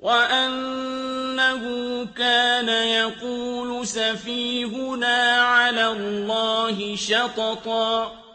وَأَنَّهُ كَانَ يَقُولُ سَفِيهُنَا عَلَى اللَّهِ شَطَطًا